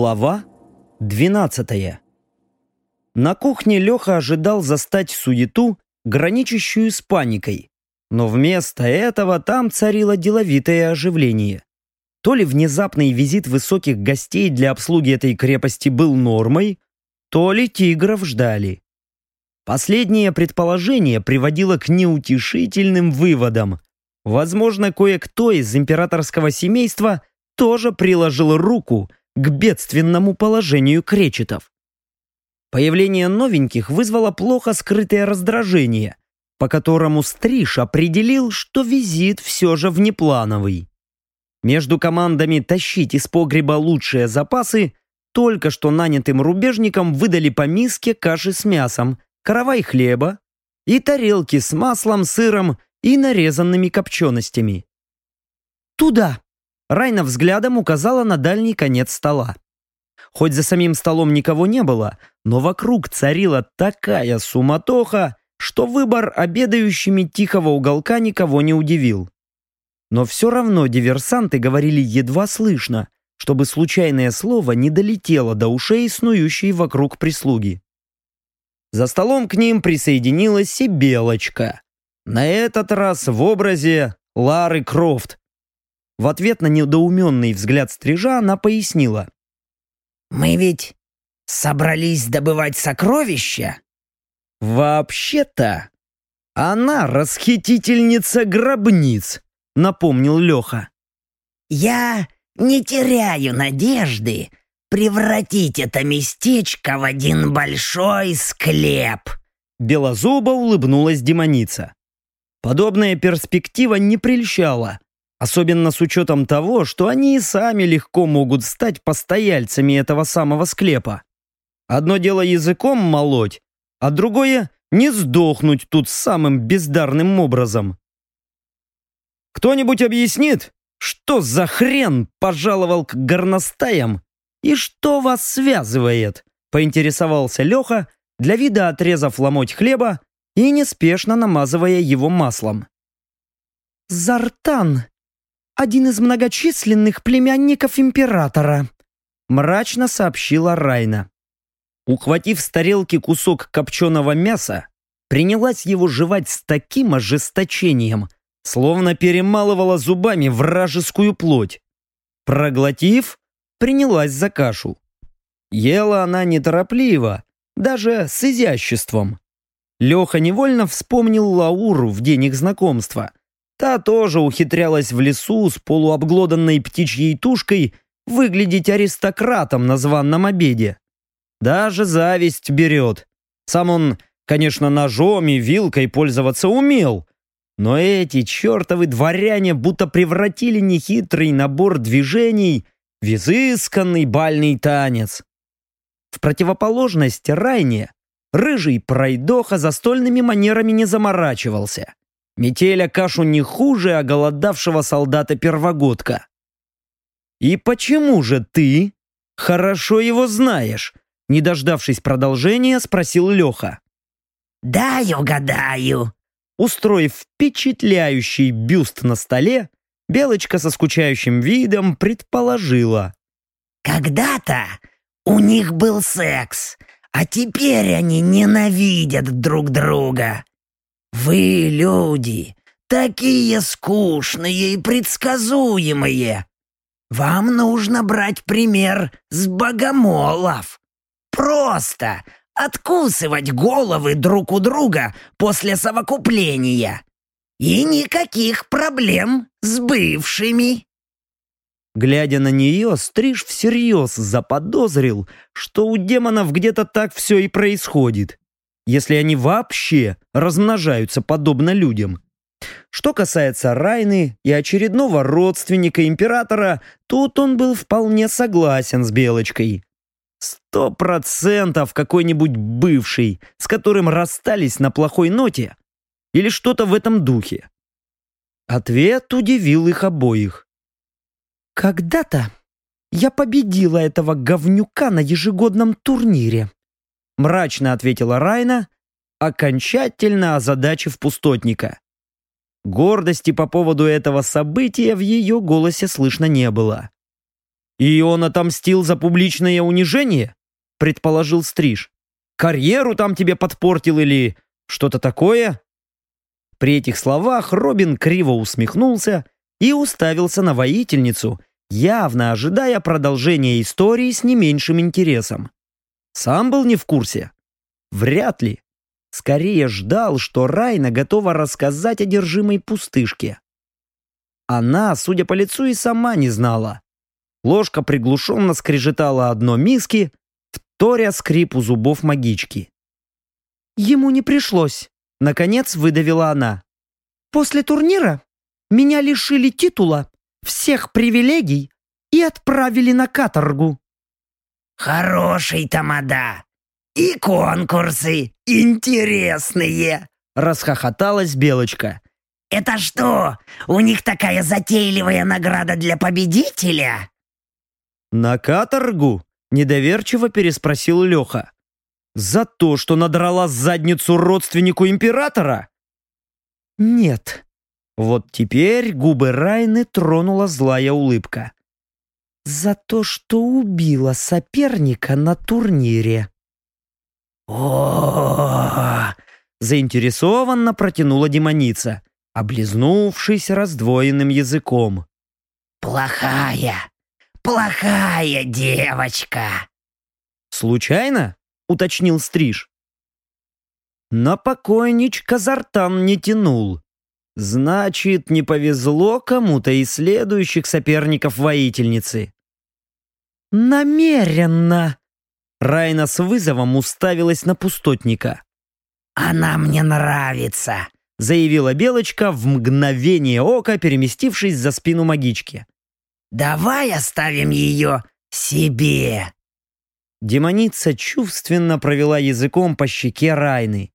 Глава 12 На кухне Леха ожидал застать суету, граничащую с паникой. Но вместо этого там царило деловитое оживление. То ли внезапный визит высоких гостей для обслуги этой крепости был нормой, то ли тигров ждали. Последнее предположение приводило к неутешительным выводам. Возможно, кое-кто из императорского семейства тоже приложил руку к бедственному положению кречетов. Появление новеньких вызвало плохо скрытое раздражение, по которому Стриж определил, что визит все же внеплановый. Между командами тащить из погреба лучшие запасы только что нанятым рубежникам выдали по миске каши с мясом, каравай хлеба и тарелки с маслом, сыром и нарезанными копченостями. «Туда!» Райна взглядом указала на дальний конец стола. Хоть за самим столом никого не было, но вокруг царила такая суматоха, что выбор обедающими тихого уголка никого не удивил. Но все равно диверсанты говорили едва слышно, чтобы случайное слово не долетело до ушей снующей вокруг прислуги. За столом к ним присоединилась и Белочка. На этот раз в образе Лары Крофт, в ответ на недоуменный взгляд стрижа она пояснила. «Мы ведь собрались добывать сокровища?» «Вообще-то, она расхитительница гробниц», — напомнил Леха. «Я не теряю надежды превратить это местечко в один большой склеп», Белозуба улыбнулась демоница. Подобная перспектива не прельщала, Особенно с учетом того, что они и сами легко могут стать постояльцами этого самого склепа. Одно дело языком молоть, а другое — не сдохнуть тут самым бездарным образом. Кто-нибудь объяснит, что за хрен пожаловал к горностаям и что вас связывает? Поинтересовался Леха, для вида отрезав ломоть хлеба и неспешно намазывая его маслом. «Зартан один из многочисленных племянников императора», мрачно сообщила Райна. Ухватив с тарелки кусок копченого мяса, принялась его жевать с таким ожесточением, словно перемалывала зубами вражескую плоть. Проглотив, принялась за кашу. Ела она неторопливо, даже с изяществом. Леха невольно вспомнил Лауру в день их знакомства. Та тоже ухитрялась в лесу с полуобглоданной птичьей тушкой выглядеть аристократом на званном обеде. Даже зависть берет. Сам он, конечно, ножом и вилкой пользоваться умел, но эти чертовы дворяне будто превратили нехитрый набор движений в изысканный бальный танец. В противоположность Райне, рыжий пройдоха застольными манерами не заморачивался. Метеля кашу не хуже оголодавшего солдата-первогодка. «И почему же ты хорошо его знаешь?» Не дождавшись продолжения, спросил Леха. «Дай угадаю». Устроив впечатляющий бюст на столе, Белочка со скучающим видом предположила. «Когда-то у них был секс, а теперь они ненавидят друг друга. «Вы, люди, такие скучные и предсказуемые. Вам нужно брать пример с богомолов. Просто откусывать головы друг у друга после совокупления. И никаких проблем с бывшими». Глядя на нее, Стриж всерьез заподозрил, что у демонов где-то так все и происходит если они вообще размножаются подобно людям. Что касается Райны и очередного родственника императора, тут он был вполне согласен с Белочкой. Сто процентов какой-нибудь бывший, с которым расстались на плохой ноте, или что-то в этом духе. Ответ удивил их обоих. «Когда-то я победила этого говнюка на ежегодном турнире», мрачно ответила Райна, окончательно озадачив пустотника. Гордости по поводу этого события в ее голосе слышно не было. «И он отомстил за публичное унижение?» — предположил Стриж. «Карьеру там тебе подпортил или что-то такое?» При этих словах Робин криво усмехнулся и уставился на воительницу, явно ожидая продолжения истории с не меньшим интересом. Сам был не в курсе? Вряд ли. Скорее ждал, что Райна готова рассказать одержимой пустышке. Она, судя по лицу, и сама не знала. Ложка приглушенно скрежетала одно миски, вторя скрипу зубов магички. Ему не пришлось. Наконец выдавила она. После турнира меня лишили титула, всех привилегий и отправили на каторгу. Хороший тамада. И конкурсы интересные. Расхохоталась Белочка. Это что, у них такая затейливая награда для победителя? На каторгу? Недоверчиво переспросил Леха. За то, что надрала задницу родственнику императора? Нет. Вот теперь губы Райны тронула злая улыбка. За то, что убила соперника на турнире. О, заинтересованно протянула демоница, облизнувшись раздвоенным языком. Плохая, плохая девочка. Случайно? уточнил Стриж. На покойничка Зартан не тянул. Значит, не повезло кому-то из следующих соперников воительницы. «Намеренно!» Райна с вызовом уставилась на пустотника. «Она мне нравится», — заявила Белочка в мгновение ока, переместившись за спину магички. «Давай оставим ее себе». Демоница чувственно провела языком по щеке Райны.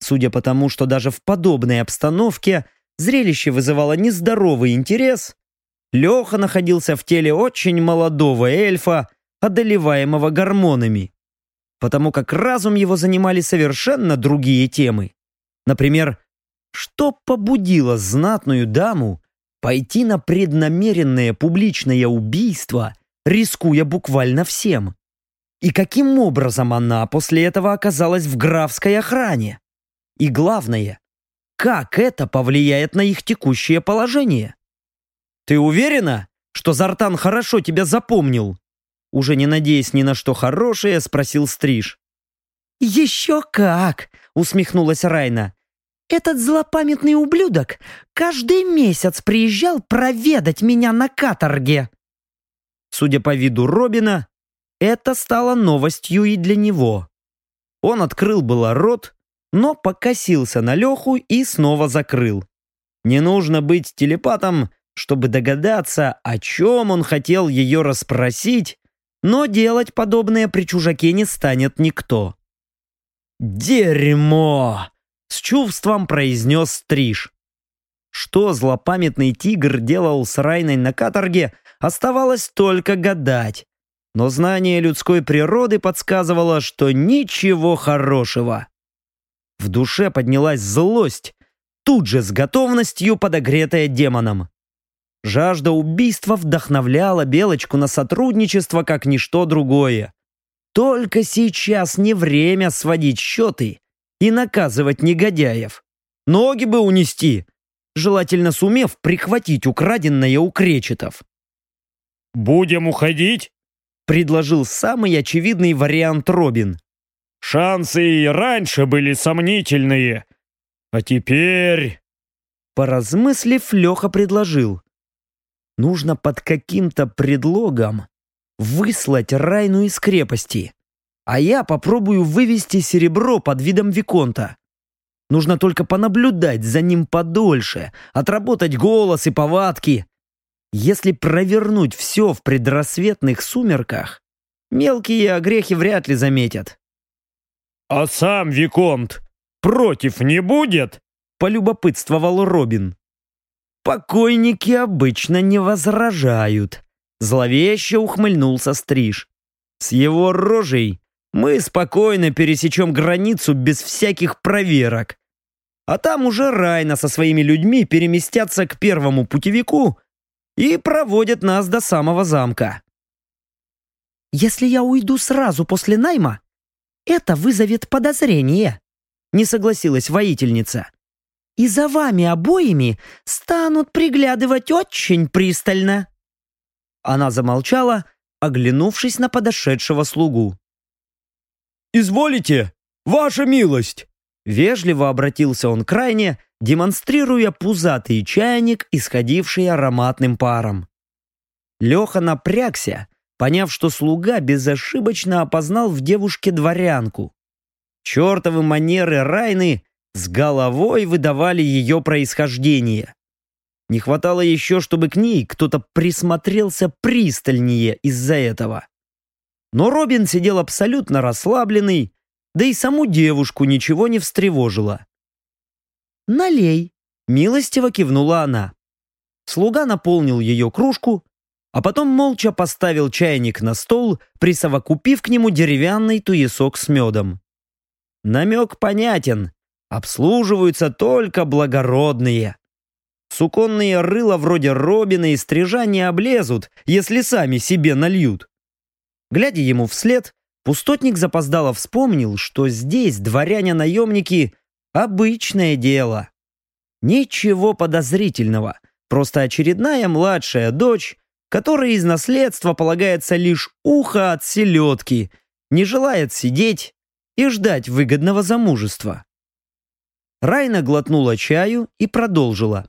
Судя по тому, что даже в подобной обстановке зрелище вызывало нездоровый интерес, Леха находился в теле очень молодого эльфа, одолеваемого гормонами, потому как разум его занимали совершенно другие темы. Например, что побудило знатную даму пойти на преднамеренное публичное убийство, рискуя буквально всем? И каким образом она после этого оказалась в графской охране? И главное, как это повлияет на их текущее положение? Ты уверена, что Зартан хорошо тебя запомнил? Уже не надеясь ни на что хорошее, спросил Стриж. «Еще как!» — усмехнулась Райна. «Этот злопамятный ублюдок каждый месяц приезжал проведать меня на каторге». Судя по виду Робина, это стало новостью и для него. Он открыл было рот, но покосился на Леху и снова закрыл. Не нужно быть телепатом, чтобы догадаться, о чем он хотел ее расспросить, но делать подобное при чужаке не станет никто. «Дерьмо!» — с чувством произнес Стриж. Что злопамятный тигр делал с Райной на каторге, оставалось только гадать но знание людской природы подсказывало, что ничего хорошего. В душе поднялась злость, тут же с готовностью подогретая демоном. Жажда убийства вдохновляла Белочку на сотрудничество как ничто другое. Только сейчас не время сводить счеты и наказывать негодяев. Ноги бы унести, желательно сумев прихватить украденное у кречетов. «Будем уходить?» предложил самый очевидный вариант Робин. «Шансы и раньше были сомнительные, а теперь...» Поразмыслив, Леха предложил. «Нужно под каким-то предлогом выслать Райну из крепости, а я попробую вывести серебро под видом Виконта. Нужно только понаблюдать за ним подольше, отработать голос и повадки, если провернуть все в предрассветных сумерках, мелкие огрехи вряд ли заметят. «А сам Виконт против не будет?» — полюбопытствовал Робин. «Покойники обычно не возражают», — зловеще ухмыльнулся Стриж. «С его рожей мы спокойно пересечем границу без всяких проверок. А там уже Райна со своими людьми переместятся к первому путевику и проводят нас до самого замка. Если я уйду сразу после найма, это вызовет подозрение, не согласилась воительница. И за вами обоими станут приглядывать очень пристально. Она замолчала, оглянувшись на подошедшего слугу. «Изволите, ваша милость!» Вежливо обратился он крайне, демонстрируя пузатый чайник, исходивший ароматным паром. Леха напрягся, поняв, что слуга безошибочно опознал в девушке дворянку. Чертовы манеры Райны с головой выдавали ее происхождение. Не хватало еще, чтобы к ней кто-то присмотрелся пристальнее из-за этого. Но Робин сидел абсолютно расслабленный, да и саму девушку ничего не встревожило. «Налей», — милостиво кивнула она. Слуга наполнил ее кружку, а потом молча поставил чайник на стол, присовокупив к нему деревянный туесок с медом. Намек понятен. Обслуживаются только благородные. Суконные рыла вроде Робина и Стрижа не облезут, если сами себе нальют. Глядя ему вслед, пустотник запоздало вспомнил, что здесь дворяне-наемники — обычное дело. Ничего подозрительного, просто очередная младшая дочь, которой из наследства полагается лишь ухо от селедки, не желает сидеть и ждать выгодного замужества. Райна глотнула чаю и продолжила.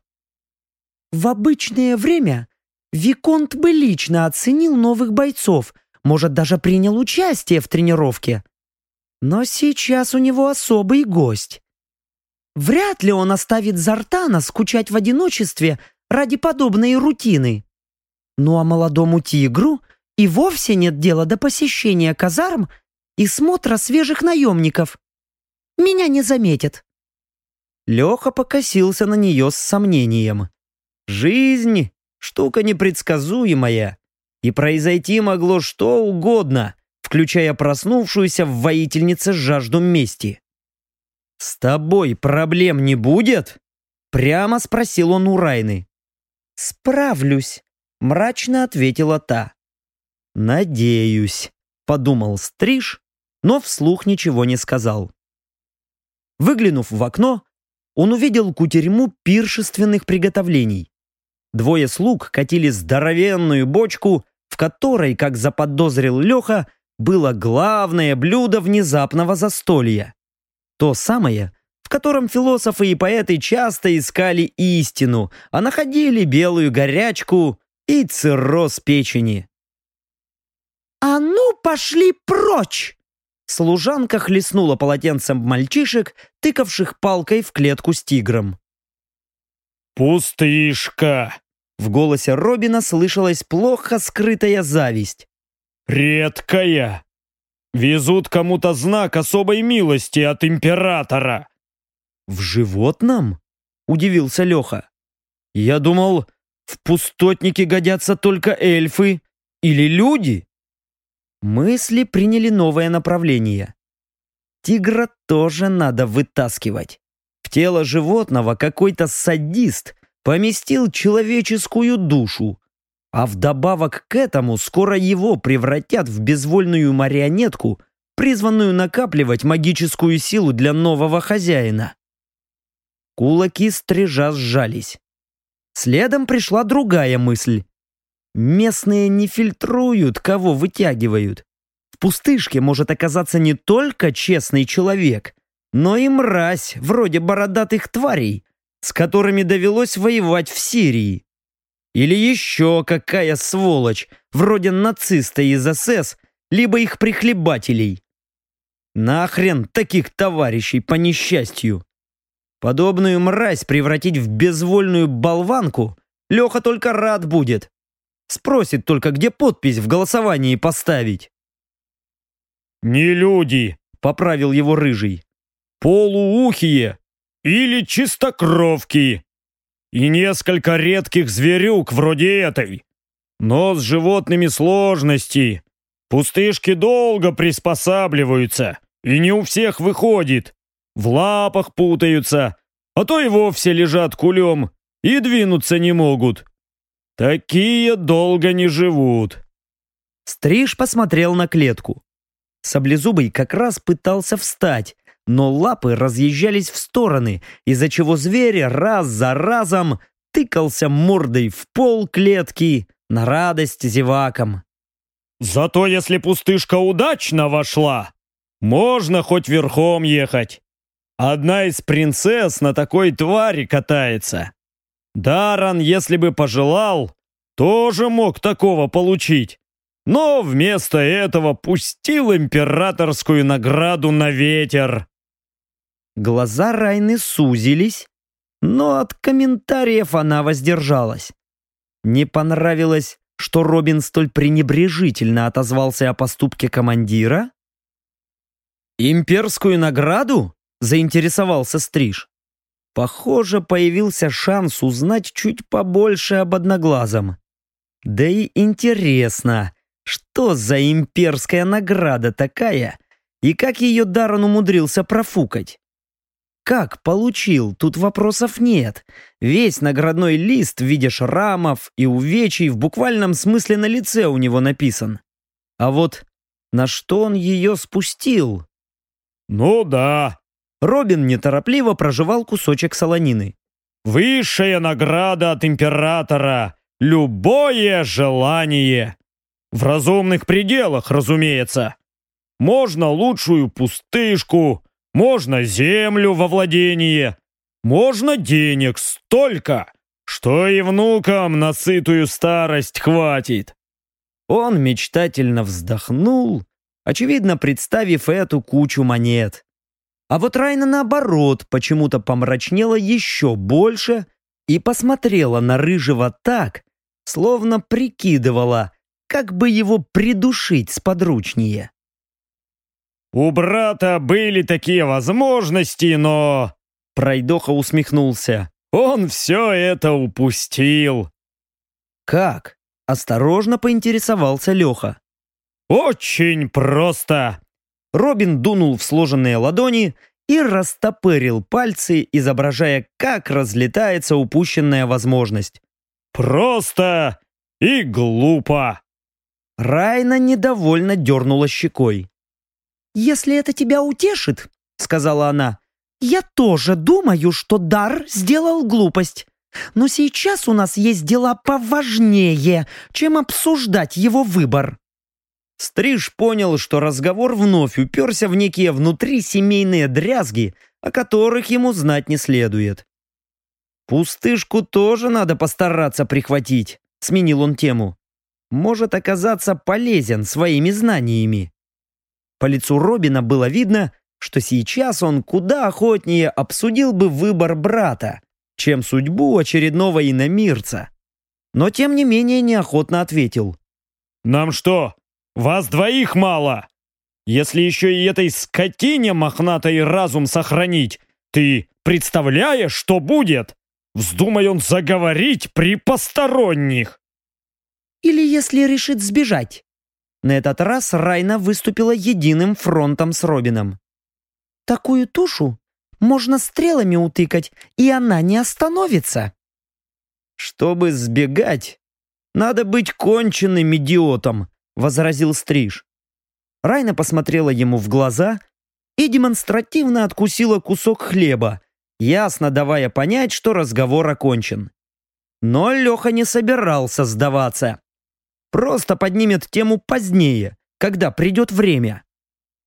В обычное время Виконт бы лично оценил новых бойцов, может, даже принял участие в тренировке. Но сейчас у него особый гость. Вряд ли он оставит Зартана скучать в одиночестве ради подобной рутины. Ну а молодому тигру и вовсе нет дела до посещения казарм и смотра свежих наемников. Меня не заметят. Леха покосился на нее с сомнением. Жизнь — штука непредсказуемая, и произойти могло что угодно, включая проснувшуюся в воительнице жажду мести. «С тобой проблем не будет?» — прямо спросил он у Райны. «Справлюсь», — мрачно ответила та. «Надеюсь», — подумал Стриж, но вслух ничего не сказал. Выглянув в окно, он увидел кутерьму пиршественных приготовлений. Двое слуг катили здоровенную бочку, в которой, как заподозрил Леха, было главное блюдо внезапного застолья. То самое, в котором философы и поэты часто искали истину, а находили белую горячку и цирроз печени. «А ну, пошли прочь!» Служанка хлестнула полотенцем мальчишек, тыкавших палкой в клетку с тигром. «Пустышка!» В голосе Робина слышалась плохо скрытая зависть. «Редкая! Везут кому-то знак особой милости от императора!» «В животном?» — удивился Леха. «Я думал, в пустотнике годятся только эльфы или люди?» Мысли приняли новое направление. Тигра тоже надо вытаскивать. В тело животного какой-то садист поместил человеческую душу, а вдобавок к этому скоро его превратят в безвольную марионетку, призванную накапливать магическую силу для нового хозяина. Кулаки стрижа сжались. Следом пришла другая мысль. Местные не фильтруют, кого вытягивают. В пустышке может оказаться не только честный человек, но и мразь, вроде бородатых тварей, с которыми довелось воевать в Сирии. Или еще какая сволочь, вроде нациста из СС, либо их прихлебателей. Нахрен таких товарищей по несчастью. Подобную мразь превратить в безвольную болванку Леха только рад будет. Спросит только, где подпись в голосовании поставить. «Не люди», — поправил его рыжий полуухие или чистокровки. И несколько редких зверюк вроде этой. Но с животными сложности. Пустышки долго приспосабливаются, и не у всех выходит. В лапах путаются, а то и вовсе лежат кулем и двинуться не могут. Такие долго не живут. Стриж посмотрел на клетку. Саблезубый как раз пытался встать, но лапы разъезжались в стороны, из-за чего зверь раз за разом тыкался мордой в пол клетки на радость зевакам. «Зато если пустышка удачно вошла, можно хоть верхом ехать. Одна из принцесс на такой твари катается. Даран, если бы пожелал, тоже мог такого получить. Но вместо этого пустил императорскую награду на ветер. Глаза Райны сузились, но от комментариев она воздержалась. Не понравилось, что Робин столь пренебрежительно отозвался о поступке командира? «Имперскую награду?» — заинтересовался Стриж. Похоже, появился шанс узнать чуть побольше об Одноглазом. Да и интересно, что за имперская награда такая, и как ее Даррен умудрился профукать? Как получил, тут вопросов нет. Весь наградной лист в виде шрамов и увечий в буквальном смысле на лице у него написан. А вот на что он ее спустил? «Ну да». Робин неторопливо проживал кусочек солонины. «Высшая награда от императора. Любое желание. В разумных пределах, разумеется. Можно лучшую пустышку, можно землю во владение, можно денег столько, что и внукам на сытую старость хватит. Он мечтательно вздохнул, очевидно представив эту кучу монет. А вот Райна, наоборот, почему-то помрачнела еще больше и посмотрела на Рыжего так, словно прикидывала, как бы его придушить сподручнее. «У брата были такие возможности, но...» Пройдоха усмехнулся. «Он все это упустил». «Как?» — осторожно поинтересовался Леха. «Очень просто!» Робин дунул в сложенные ладони и растопырил пальцы, изображая, как разлетается упущенная возможность. «Просто и глупо!» Райна недовольно дернула щекой. «Если это тебя утешит», — сказала она, «я тоже думаю, что Дар сделал глупость. Но сейчас у нас есть дела поважнее, чем обсуждать его выбор». Стриж понял, что разговор вновь уперся в некие внутрисемейные дрязги, о которых ему знать не следует. «Пустышку тоже надо постараться прихватить», — сменил он тему. «Может оказаться полезен своими знаниями». По лицу Робина было видно, что сейчас он куда охотнее обсудил бы выбор брата, чем судьбу очередного иномирца. Но тем не менее неохотно ответил. «Нам что, вас двоих мало. Если еще и этой скотине мохнатой разум сохранить, ты представляешь, что будет? Вздумай он заговорить при посторонних. Или если решит сбежать. На этот раз Райна выступила единым фронтом с Робином. Такую тушу можно стрелами утыкать, и она не остановится. Чтобы сбегать, надо быть конченным идиотом, возразил Стриж. Райна посмотрела ему в глаза и демонстративно откусила кусок хлеба, ясно давая понять, что разговор окончен. Но Леха не собирался сдаваться. Просто поднимет тему позднее, когда придет время.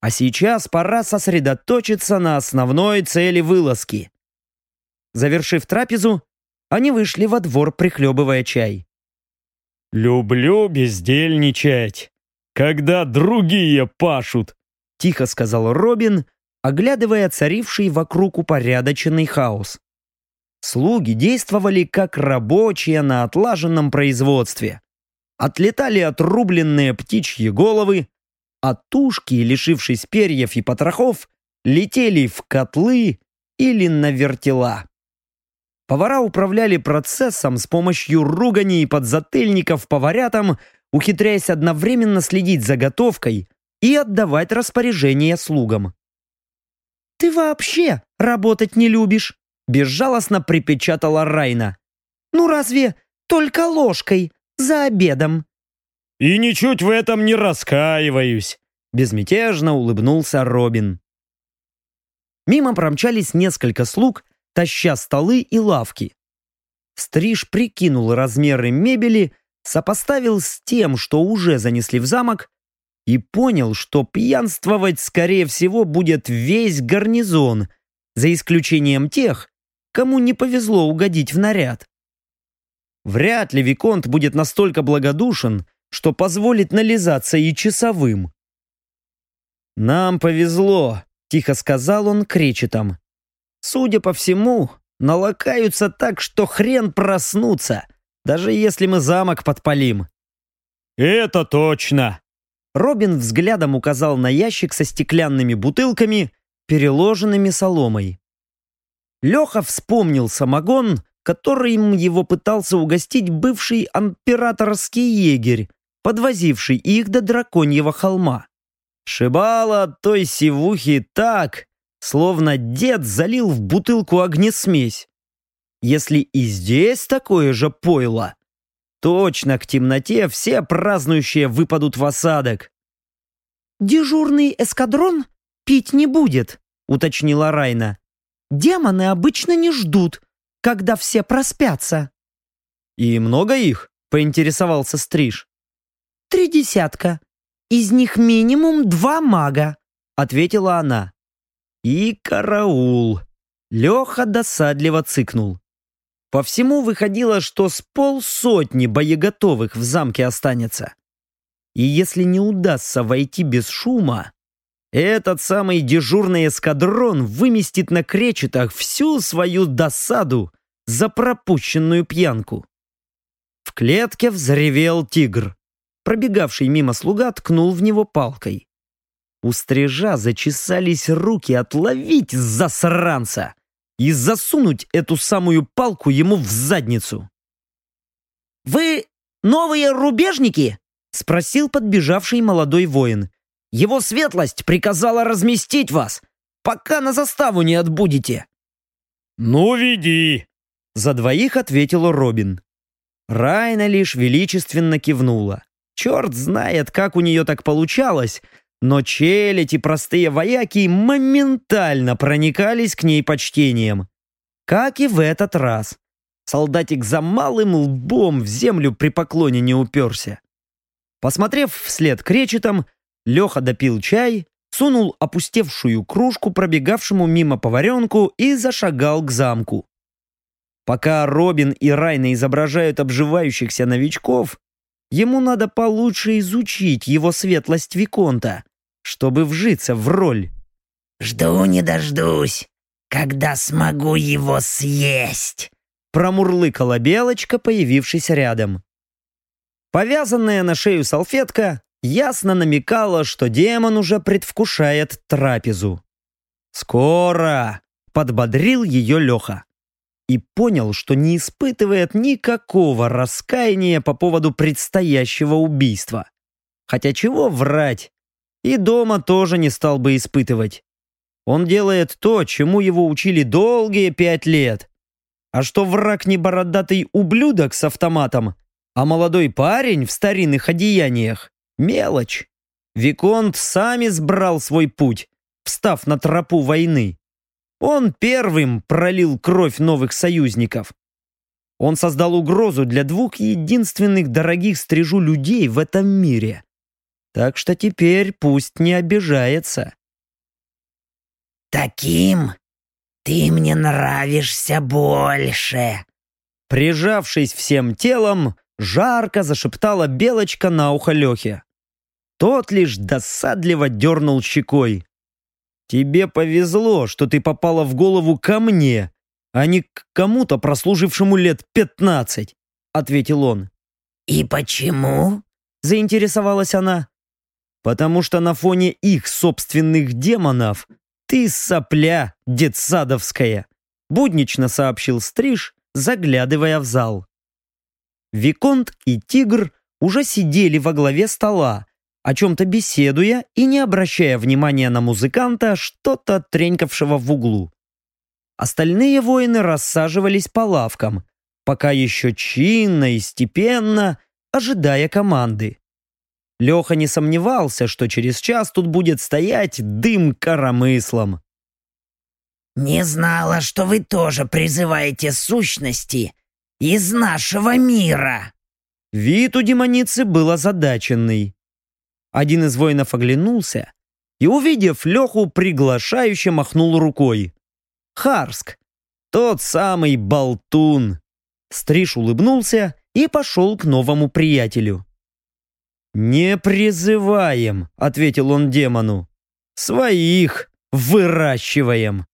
А сейчас пора сосредоточиться на основной цели вылазки. Завершив трапезу, они вышли во двор, прихлебывая чай. «Люблю бездельничать, когда другие пашут», — тихо сказал Робин, оглядывая царивший вокруг упорядоченный хаос. Слуги действовали как рабочие на отлаженном производстве. Отлетали отрубленные птичьи головы, а тушки, лишившись перьев и потрохов, летели в котлы или на вертела. Повара управляли процессом с помощью ругани и подзатыльников поварятам, ухитряясь одновременно следить за готовкой и отдавать распоряжения слугам. «Ты вообще работать не любишь?» безжалостно припечатала Райна. «Ну разве только ложкой, за обедом?» И ничуть в этом не раскаиваюсь. Безмятежно улыбнулся Робин. Мимо промчались несколько слуг, таща столы и лавки. Стриж прикинул размеры мебели, сопоставил с тем, что уже занесли в замок, и понял, что пьянствовать, скорее всего, будет весь гарнизон, за исключением тех, кому не повезло угодить в наряд. Вряд ли Виконт будет настолько благодушен, что позволит нализаться и часовым. «Нам повезло», — тихо сказал он кречетом. «Судя по всему, налакаются так, что хрен проснуться, даже если мы замок подпалим». «Это точно!» Робин взглядом указал на ящик со стеклянными бутылками, переложенными соломой. Леха вспомнил самогон, которым его пытался угостить бывший императорский егерь, подвозивший их до драконьего холма. Шибала от той сивухи так, словно дед залил в бутылку огнесмесь. Если и здесь такое же пойло, точно к темноте все празднующие выпадут в осадок. «Дежурный эскадрон пить не будет», — уточнила Райна. «Демоны обычно не ждут, когда все проспятся». «И много их?» — поинтересовался Стриж. «Три десятка. Из них минимум два мага», — ответила она. «И караул!» Леха досадливо цыкнул. По всему выходило, что с полсотни боеготовых в замке останется. И если не удастся войти без шума, этот самый дежурный эскадрон выместит на кречетах всю свою досаду за пропущенную пьянку. В клетке взревел тигр. Пробегавший мимо слуга ткнул в него палкой. У стрижа зачесались руки отловить засранца и засунуть эту самую палку ему в задницу. «Вы новые рубежники?» — спросил подбежавший молодой воин. Его светлость приказала разместить вас, пока на заставу не отбудете». «Ну, веди!» За двоих ответил Робин. Райна лишь величественно кивнула. Черт знает, как у нее так получалось, но челядь и простые вояки моментально проникались к ней почтением. Как и в этот раз. Солдатик за малым лбом в землю при поклоне не уперся. Посмотрев вслед кречетам, Леха допил чай, сунул опустевшую кружку пробегавшему мимо поваренку и зашагал к замку. Пока Робин и Райна изображают обживающихся новичков, ему надо получше изучить его светлость Виконта, чтобы вжиться в роль. «Жду не дождусь, когда смогу его съесть», промурлыкала Белочка, появившись рядом. Повязанная на шею салфетка ясно намекала, что демон уже предвкушает трапезу. «Скоро!» — подбодрил ее Леха. И понял, что не испытывает никакого раскаяния по поводу предстоящего убийства. Хотя чего врать? И дома тоже не стал бы испытывать. Он делает то, чему его учили долгие пять лет. А что враг не бородатый ублюдок с автоматом, а молодой парень в старинных одеяниях, Мелочь. Виконт сам избрал свой путь, встав на тропу войны. Он первым пролил кровь новых союзников. Он создал угрозу для двух единственных дорогих стрижу людей в этом мире. Так что теперь пусть не обижается. «Таким ты мне нравишься больше!» Прижавшись всем телом, жарко зашептала Белочка на ухо Лехе. Тот лишь досадливо дернул щекой. «Тебе повезло, что ты попала в голову ко мне, а не к кому-то, прослужившему лет пятнадцать», — ответил он. «И почему?» — заинтересовалась она. «Потому что на фоне их собственных демонов ты сопля детсадовская», — буднично сообщил Стриж, заглядывая в зал. Виконт и Тигр уже сидели во главе стола, о чем-то беседуя и не обращая внимания на музыканта, что-то тренькавшего в углу. Остальные воины рассаживались по лавкам, пока еще чинно и степенно, ожидая команды. Леха не сомневался, что через час тут будет стоять дым коромыслом. «Не знала, что вы тоже призываете сущности из нашего мира!» Вид у демоницы был озадаченный. Один из воинов оглянулся и, увидев Леху, приглашающе махнул рукой. Харск, тот самый болтун. Стриж улыбнулся и пошел к новому приятелю. «Не призываем», — ответил он демону. «Своих выращиваем».